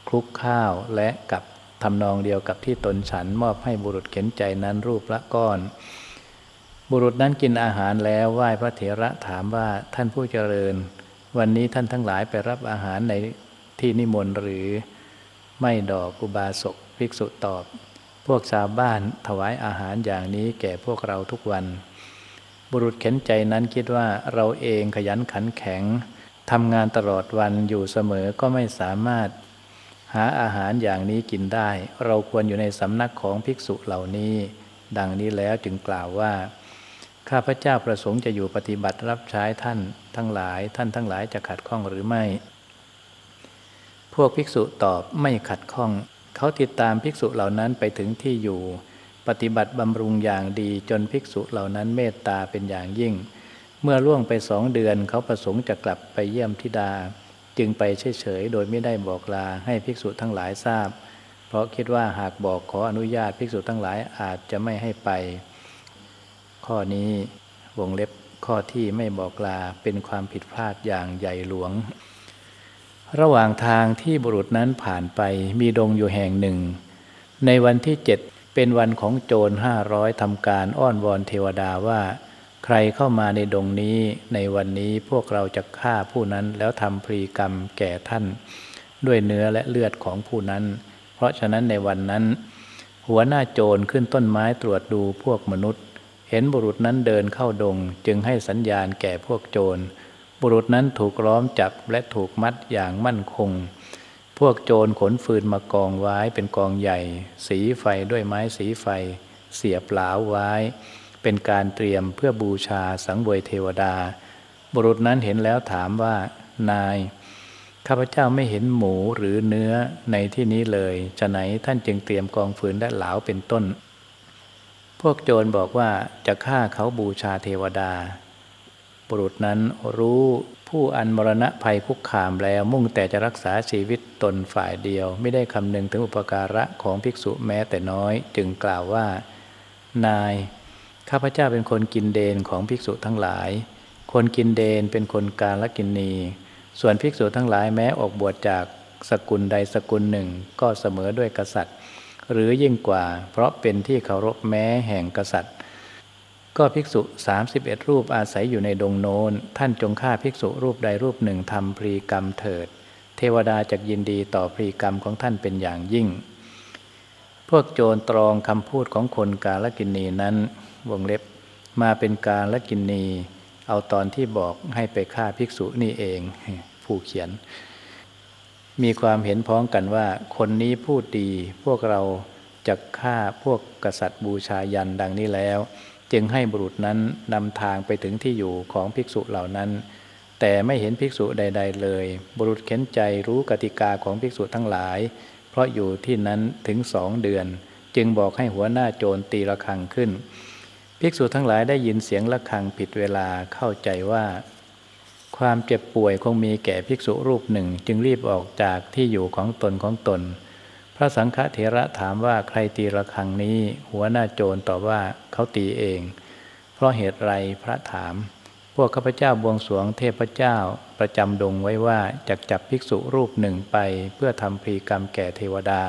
คลุกข้าวและกับ ทำนองเดียวกับที่ตนฉันมอบให้บุรุษเข็นใจนั้นรูปละก้อน บุรุษนั้นกินอาหารแล้วไหว้พระเถระถามว่าท่านผู้เจริญ วันนี้ท่านทั้งหลายไปรับอาหารในที่นิมนต์หรือ ไม่ดอกอุบาสกภิกษุตอบ พวกชาวบ้านถวายอาหารอย่างนี้แก่พวกเราทุกวัน บุรุษเข็นใจนั้นคิดว่าเราเองขยันขันแข็งทำงานตลอดวันอยู่เสมอก็ไม่สามารถ หาอาหารอย่างนี้กินได้ เราควรอยู่ในสำนักของภิกษุเหล่านี้ ดังนี้แล้วจึงกล่าวว่า ข้าพเจ้าประสงค์จะอยู่ปฏิบัติรับใช้ท่านทั้งหลาย ท่านทั้งหลายจะขัดข้องหรือไม่ พวกภิกษุตอบไม่ขัดข้อง เขาติดตามภิกษุเหล่านั้นไปถึงที่อยู่ ปฏิบัติบำรุงอย่างดีจนภิกษุเหล่านั้นเมตตาเป็นอย่างยิ่ง เมื่อล่วงไปสองเดือนเขาประสงค์จะกลับไปเยี่ยมธิดา จึงไปเฉยๆโดยไม่ได้บอกลาให้ภิกษุทั้งหลายทราบ เพราะคิดว่าหากบอกขออนุญาตภิกษุทั้งหลายอาจจะไม่ให้ไป ข้อนี้วงเล็บข้อที่ไม่บอกลาเป็นความผิดพลาดอย่างใหญ่หลวง ระหว่างทางที่บุรุษนั้นผ่านไปมีดงอยู่แห่งหนึ่ง ในวันที่เจ็ดเป็นวันของโจรห้าร้อยทำการอ้อนวอนเทวดาว่า ใครเข้ามาในดงนี้ในวันนี้พวกเราจะฆ่าผู้นั้นแล้วทำพรีกรรมแก่ท่าน ด้วยเนื้อและเลือดของผู้นั้น เพราะฉะนั้นในวันนั้น หัวหน้าโจรขึ้นต้นไม้ตรวจดูพวกมนุษย์ เห็นบุรุษนั้นเดินเข้าดง จึงให้สัญญาณแก่พวกโจร บุรุษนั้นถูกล้อมจับและถูกมัดอย่างมั่นคง พวกโจรขนฟืนมากองไว้เป็นกองใหญ่ สีไฟด้วยไม้สีไฟ เสียบหลาวไว้ เป็นการเตรียมเพื่อบูชาสังเวยเทวดา บุรุษนั้นเห็นแล้วถามว่า นาย ข้าพเจ้าไม่เห็นหมูหรือเนื้อในที่นี้เลยจะไหนท่านจึงเตรียมกองฟืนและเหลาเป็นต้น พวกโจรบอกว่าจะฆ่าเขาบูชาเทวดา บุรุษนั้นรู้ผู้อันมรณะภัยคุกคามแล้วมุ่งแต่จะรักษาชีวิตตนฝ่ายเดียว ไม่ได้คำนึงถึงอุปการะของภิกษุแม้แต่น้อย จึงกล่าวว่า นาย ข้าพเจ้าเป็นคนกินเดนของภิกษุทั้งหลาย คนกินเดนเป็นคนกาลกินนี ส่วนภิกษุทั้งหลายแม้ออกบวชจากสกุลใดสกุลหนึ่ง ก็เสมอด้วยกษัตริย์ หรือยิ่งกว่า เพราะเป็นที่เคารพแม้แห่งกษัตริย์ ก็ภิกษุ 31 รูปอาศัยอยู่ในดงโนนท่านจงฆ่าภิกษุรูปใดรูปหนึ่งทำพรีกรรมเถิด เทวดาจะยินดีต่อพรีกรรมของท่านเป็นอย่างยิ่ง พวกโจรตรองคำพูดของคนกาลกินนีนั้น วงเล็บ มาเป็นการละกินนี เอาตอนที่บอกให้ไปฆ่าภิกษุนี่เอง ผู้เขียน มีความเห็นพ้องกันว่า คนนี้พูดดี พวกเราจะฆ่าพวกกษัตริย์บูชายันดังนี้แล้ว จึงให้บุรุษนั้นนำทางไปถึงที่อยู่ของภิกษุเหล่านั้นแต่ไม่เห็นภิกษุใด ๆ เลย บุรุษเข็นใจรู้กติกาของภิกษุทั้งหลาย เพราะอยู่ที่นั้นถึงสองเดือน จึงบอกให้หัวหน้าโจรตีระฆังขึ้น ภิกษุทั้งหลายได้ยินเสียงะระฆังผิดเวลาเข้าใจว่า ความเจ็บป่วยคงมีแก่ภิกษุรูปหนึ่งจึงรีบออกจากที่อยู่ของตนของตน พระสังฆเถระถามว่าใครตีระฆังนี้ หัวหน้าโจรตอบว่าเขาตีเอง เพราะเหตุไรพระถาม พวกข้าพเจ้าบวงสวงเทพเจ้าประจำดงไว้ว่าจะจับภิกษุรูปหนึ่งไปเพื่อทำพรีกรรมแก่เทวดา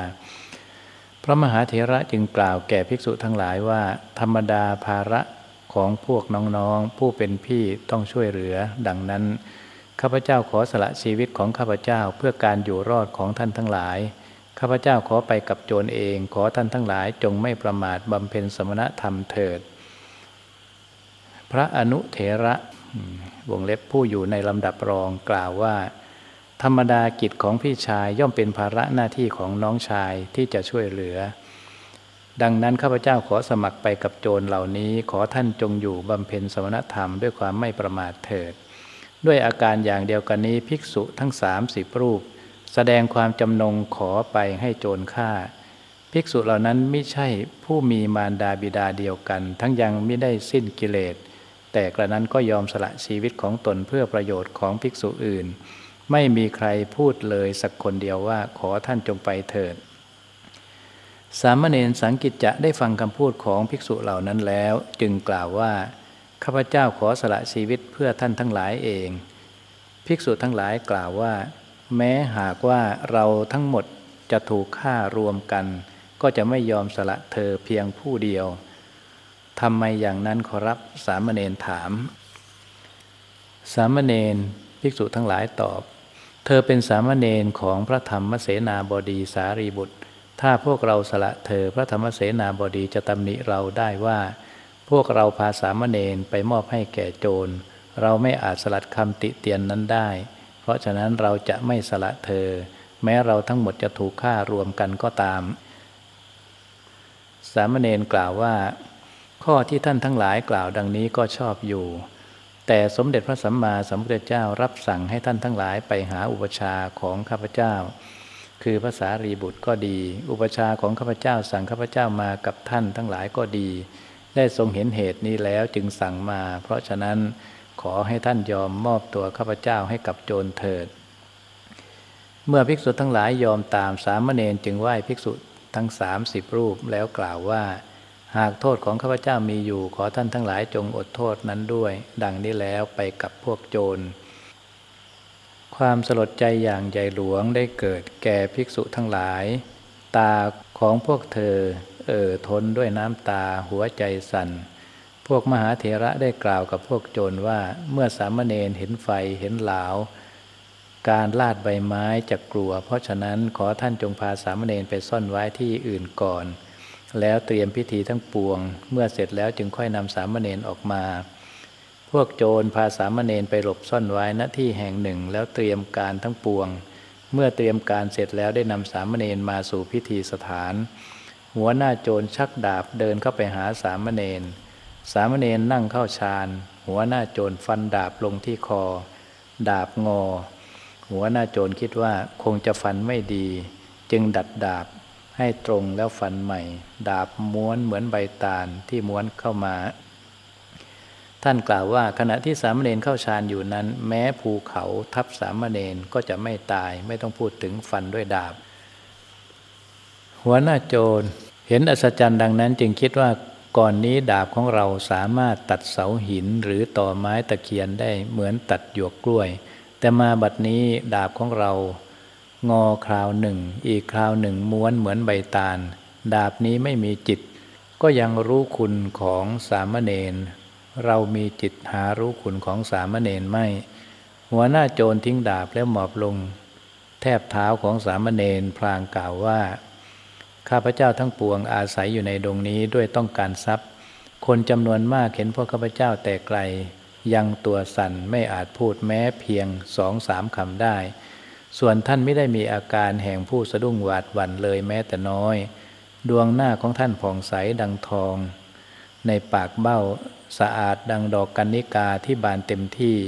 พระมหาเถระจึงกล่าวแก่ภิกษุทั้งหลายว่า ธรรมดาภาระของพวกน้องๆ ผู้เป็นพี่ต้องช่วยเหลือ ดังนั้น ข้าพเจ้าขอสละชีวิตของข้าพเจ้าเพื่อการอยู่รอดของท่านทั้งหลาย ข้าพเจ้าขอไปกับโจรเอง ขอท่านทั้งหลายจงไม่ประมาทบำเพ็ญสมณธรรมเถิด พระอนุเถระวงเล็บผู้อยู่ในลำดับรองกล่าวว่า ธรรมดากิจของพี่ชายย่อมเป็นภาระหน้าที่ของน้องชายที่จะช่วยเหลือ ดังนั้นข้าพเจ้าขอสมัครไปกับโจรเหล่านี้ ขอท่านจงอยู่บำเพ็ญสมณธรรมด้วยความไม่ประมาทเถิด ด้วยอาการอย่างเดียวกันนี้ภิกษุทั้งสามสิบรูป แสดงความจำนงขอไปให้โจรฆ่า ภิกษุเหล่านั้นไม่ใช่ผู้มีมารดาบิดาเดียวกัน ทั้งยังไม่ได้สิ้นกิเลสแต่กระนั้นก็ยอมสละชีวิตของตนเพื่อประโยชน์ของภิกษุอื่น ไม่มีใครพูดเลยสักคนเดียวว่าขอท่านจงไปเถิด สามเณรสังกิจจะได้ฟังคำพูดของภิกษุเหล่านั้นแล้ว จึงกล่าวว่าข้าพเจ้าขอสละชีวิตเพื่อท่านทั้งหลายเอง ภิกษุทั้งหลายกล่าวว่า แม้หากว่าเราทั้งหมดจะถูกฆ่ารวมกัน ก็จะไม่ยอมสละเธอเพียงผู้เดียวทำไมอย่างนั้นขอรับสามเณรถาม สามเณรภิกษุทั้งหลายตอบ เธอเป็นสามเณรของพระธรรมเสนาบดีสารีบุตร ถ้าพวกเราสละเธอพระธรรมเสนาบดีจะตำหนิเราได้ว่า พวกเราพาสามเณรไปมอบให้แก่โจร เราไม่อาจสลัดคำติเตียนนั้นได้ เพราะฉะนั้นเราจะไม่สละเธอ แม้เราทั้งหมดจะถูกฆ่ารวมกันก็ตาม สามเณรกล่าวว่า ข้อที่ท่านทั้งหลายกล่าวดังนี้ก็ชอบอยู่ แต่สมเด็จพระสัมมาสัมพุทธเจ้ารับสั่งให้ท่านทั้งหลายไปหาอุปชาของข้าพเจ้า คือภาษารีบุตรก็ดี อุปชาของข้าพเจ้า สั่งข้าพเจ้ามากับท่านทั้งหลายก็ดี ได้ทรงเห็นเหตุนี้แล้วจึงสั่งมา เพราะฉะนั้นขอให้ท่านยอมมอบตัวข้าพเจ้าให้กับโจรเถิด เมื่อภิกษุทั้งหลายยอมตามสามเณรจึงไหว้ภิกษุทั้งสามสิบรูปแล้วกล่าวว่า หากโทษของข้าพเจ้ามีอยู่ ขอท่านทั้งหลายจงอดโทษนั้นด้วย ดังนี้แล้วไปกับพวกโจร ความสลดใจอย่างใหญ่หลวงได้เกิดแก่ภิกษุทั้งหลาย ตาของพวกเธอ เอ่อทนด้วยน้ำตาหัวใจสั่น พวกมหาเถระได้กล่าวกับพวกโจรว่าเมื่อสามเณรเห็นไฟเห็นหลาวการลาดใบไม้จะกลัว เพราะฉะนั้นขอท่านจงพาสามเณรไปซ่อนไว้ที่อื่นก่อน แล้วเตรียมพิธีทั้งปวง เมื่อเสร็จแล้วจึงค่อยนำสามเณรออกมา พวกโจรพาสามเณรไปหลบซ่อนไว้ณที่แห่งหนึ่ง แล้วเตรียมการทั้งปวง เมื่อเตรียมการเสร็จแล้วได้นำสามเณรมาสู่พิธีสถาน หัวหน้าโจรชักดาบเดินเข้าไปหาสามเณรสามเณรนั่งเข้าฌาน หัวหน้าโจรฟันดาบลงที่คอ ดาบงอ หัวหน้าโจรคิดว่าคงจะฟันไม่ดี จึงดัดดาบ ให้ตรงแล้วฟันใหม่ ดาบม้วนเหมือนใบตาลที่ม้วนเข้ามา ท่านกล่าวว่าขณะที่สามเณรเข้าฌานอยู่นั้น แม้ภูเขาทับสามเณรก็จะไม่ตายไม่ต้องพูดถึงฟันด้วยดาบ หัวหน้าโจรเห็นอัศจรรย์ดังนั้นจึงคิดว่าก่อนนี้ดาบของเราสามารถตัดเสาหินหรือต่อไม้ตะเคียนได้เหมือนตัดหยวกกล้วย แต่มาบัดนี้ดาบของเรา งอคราวหนึ่ง อีกคราวหนึ่งม้วนเหมือนใบตาล ดาบนี้ไม่มีจิต ก็ยังรู้คุณของสามเณรเรามีจิตหารู้คุณของสามเณรไม่ หัวหน้าโจรทิ้งดาบแล้วหมอบลง แทบเท้าของสามเณรพลางกล่าวว่า ข้าพเจ้าทั้งปวงอาศัยอยู่ในดงนี้ด้วยต้องการทรัพย์ คนจำนวนมากเห็นพวกข้าพเจ้าแต่ไกล ยังตัวสั่นไม่อาจพูดแม้เพียงสองสามคำได้ ส่วนท่านไม่ได้มีอาการแห่งผู้สะดุ้งหวาดหวั่นเลยแม้แต่น้อย ดวงหน้าของท่านผ่องใสดังทอง ในปากเบ้าสะอาดดังดอกกันนิกาที่บานเต็มที่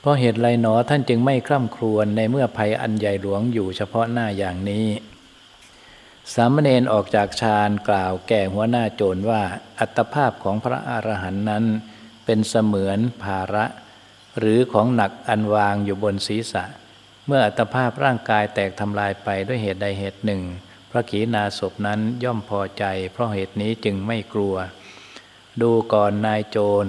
เพราะเหตุไรหนอท่านจึงไม่คร่ำครวญในเมื่อภัยอันใหญ่หลวงอยู่เฉพาะหน้าอย่างนี้สามเณรออกจากฌานกล่าวแก่หัวหน้าโจรว่าอัตภาพของพระอรหันต์นั้นเป็นเสมือนภาระ หรือของหนักอันวางอยู่บนศีรษะ เมื่ออัตภาพร่างกายแตกทำลายไปด้วยเหตุใดเหตุหนึ่ง พระขีณาสพนั้นย่อมพอใจ เพราะเหตุนี้จึงไม่กลัว ดูก่อนนายโจร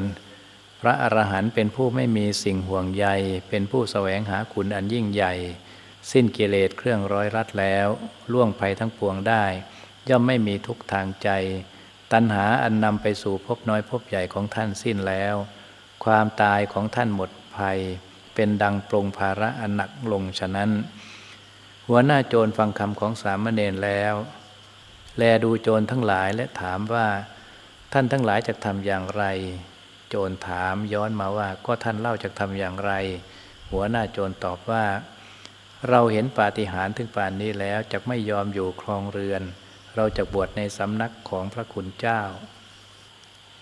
พระอรหันต์เป็นผู้ไม่มีสิ่งห่วงใย เป็นผู้แสวงหาคุณอันยิ่งใหญ่ สิ้นกิเลสเครื่องร้อยรัดแล้ว ล่วงภัยทั้งปวงได้ ย่อมไม่มีทุกทางใจ ตัณหาอันนำไปสู่พบน้อยพบใหญ่ของท่านสิ้นแล้ว ความตายของท่านหมดภัย เป็นดังปรงภาระอันหนักลงฉะนั้น หัวหน้าโจรฟังคำของสามเณรแล้ว แลดูโจรทั้งหลายและถามว่า ท่านทั้งหลายจะทำอย่างไร โจรถามย้อนมาว่าก็ท่านเล่าจะทำอย่างไร หัวหน้าโจรตอบว่า เราเห็นปาฏิหาริย์ถึงป่านนี้แล้วจะไม่ยอมอยู่ครองเรือน เราจะบวชในสำนักของพระคุณเจ้า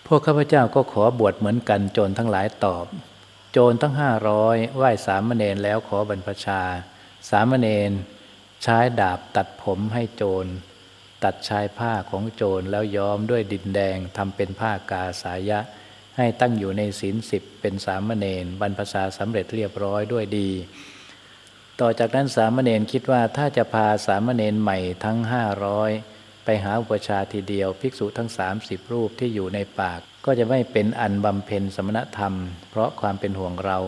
พวกข้าพเจ้าก็ขอบวชเหมือนกันโจรทั้งหลายตอบ โจรทั้งห้าร้อยไหว้สามเณรแล้วขอบรรพชา สามเณรใช้ดาบตัดผมให้โจร ตัดชายผ้าของโจรแล้วย้อมด้วยดินแดงทำเป็นผ้ากาสายะ ให้ตั้งอยู่ในศีลสิบเป็นสามเณรบรรพชาสำเร็จเรียบร้อยด้วยดี ต่อจากนั้นสามเณรคิดว่าถ้าจะพาสามเณรใหม่ทั้งห้าร้อย ไปหาอุปชาทีเดียว ภิกษุทั้ง 30 รูปที่อยู่ในปาก ก็จะไม่เป็นอันบำเพ็ญสมณธรรม เพราะความเป็นห่วงเรา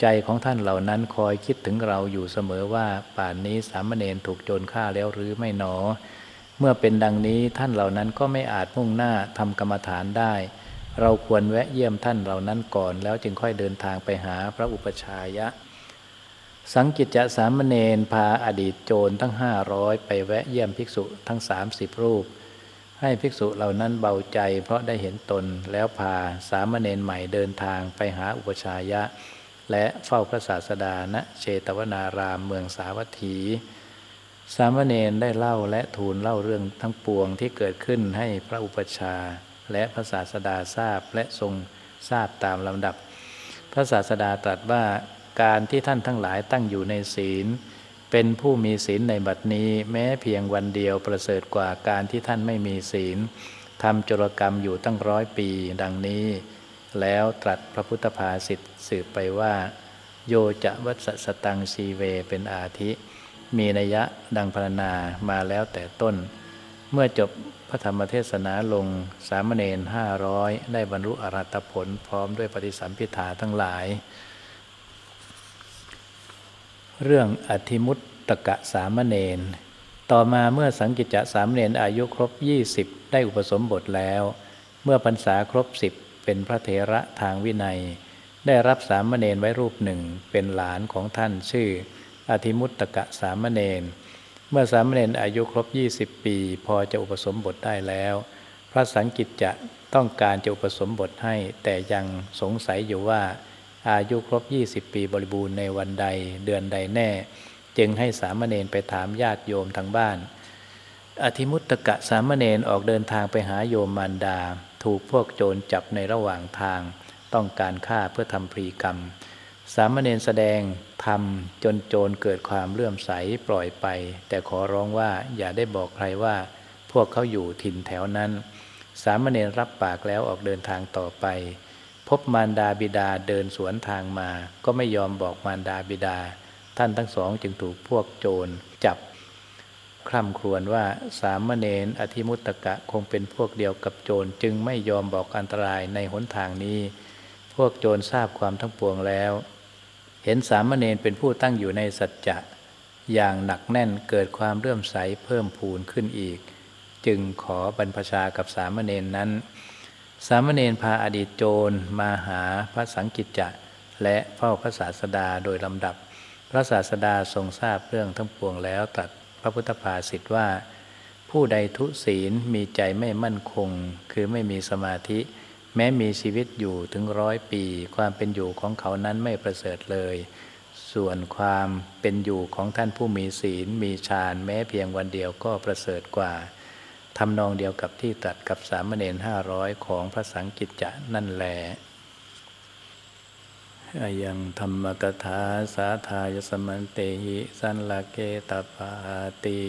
ใจของท่านเหล่านั้นคอยคิดถึงเราอยู่เสมอว่าป่านนี้สามเณรถูกโจรฆ่าแล้วหรือไม่หนอ เมื่อเป็นดังนี้ท่านเหล่านั้นก็ไม่อาจมุ่งหน้าทำกรรมฐานได้ เราควรแวะเยี่ยมท่านเหล่านั้นก่อน แล้วจึงค่อยเดินทางไปหาพระอุปชายะ สังกิจจะสามเณรพาอดีตโจรทั้งห้าร้อยไปแวะเยี่ยมภิกษุทั้งสามสิบรูป ให้ภิกษุเหล่านั้นเบาใจเพราะได้เห็นตนแล้วพาสามเณรใหม่เดินทางไปหาอุปชายะ และเฝ้าพระศาสดาณเชตวนารามเมืองสาวัตถี สามเณรได้เล่าและทูลเล่าเรื่องทั้งปวงที่เกิดขึ้นให้พระอุปชาและพระศาสดาทราบและทรงทราบตามลำดับ พระศาสดาตรัสว่า การที่ท่านทั้งหลายตั้งอยู่ในศีล เป็นผู้มีศีลในบัดนี้ แม้เพียงวันเดียวประเสริฐกว่าการที่ท่านไม่มีศีลทำจุรกรรมอยู่ตั้งร้อยปีดังนี้ แล้วตรัสพระพุทธภาษิตสืบไปว่า โยจะวัสสตังสีเวเป็นอาทิ มีนัยยะดังพรรณนามาแล้วแต่ต้น เมื่อจบพระธรรมเทศนาลงสามเณรห้าร้อยได้บรรลุอรัตผลพร้อมด้วยปฏิสัมพิธาทั้งหลาย เรื่องอธิมุตตกะสามเณรต่อมาเมื่อสังกิจจะสามเณรอายุครบ 20 ได้อุปสมบทแล้ว เมื่อพรรษาครบสิบเป็นพระเถระทางวินัย ได้รับสามเณรไว้รูปหนึ่งเป็นหลานของท่านชื่อ อธิมุตตกะสามเณรเมื่อสามเณรอายุครบ 20 ปี พอจะอุปสมบทได้แล้ว พระสังกิจจะต้องการจะอุปสมบทให้แต่ยังสงสัยอยู่ว่า อายุครบ 20 ปีบริบูรณ์ในวันใดเดือนใดแน่ จึงให้สามเณรไปถามญาติโยมทางบ้าน อธิมุตตกะสามเณรออกเดินทางไปหาโยมมารดา ถูกพวกโจรจับในระหว่างทาง ต้องการฆ่าเพื่อทำพรีกรรม สามเณรแสดงทำจนโจรเกิดความเลื่อมใสปล่อยไป แต่ขอร้องว่าอย่าได้บอกใครว่า พวกเขาอยู่ถิ่นแถวนั้น สามเณรรับปากแล้วออกเดินทางต่อไป บมารดาบิดาเดินสวนทางมา ก็ไม่ยอมบอกมารดาบิดา ท่านทั้งสองจึงถูกพวกโจรจับ คร่ำครวญว่าสามเณรอธิมุตตะคงเป็นพวกเดียวกับโจรจึงไม่ยอมบอกอันตรายในหนทางนี้ พวกโจรทราบความทั้งปวงแล้ว เห็นสามเณรเป็นผู้ตั้งอยู่ในสัจจะอย่างหนักแน่นเกิดความเลื่อมใสเพิ่มพูนขึ้นอีก จึงขอบรรพชากับสามเณรนั้น สามเณรพาอดีตโจรมาหาพระสังกิจจะและเฝ้าพระศาสดาโดยลำดับ พระศาสดาทรงทราบเรื่องทั้งปวงแล้วตรัสพระพุทธภาษิตว่า ผู้ใดทุศีลมีใจไม่มั่นคง คือไม่มีสมาธิ แม้มีชีวิตอยู่ถึงร้อยปี ความเป็นอยู่ของเขานั้นไม่ประเสริฐเลย ส่วนความเป็นอยู่ของท่านผู้มีศีลมีฌานแม้เพียงวันเดียวก็ประเสริฐกว่า ทำนองเดียวกับที่ตัดกับสามเณรห้าร้อยของพระสังกิจจะนั่นแหละยังธรรมกถาสาทายสมันเตหิ สันลเกตปาติ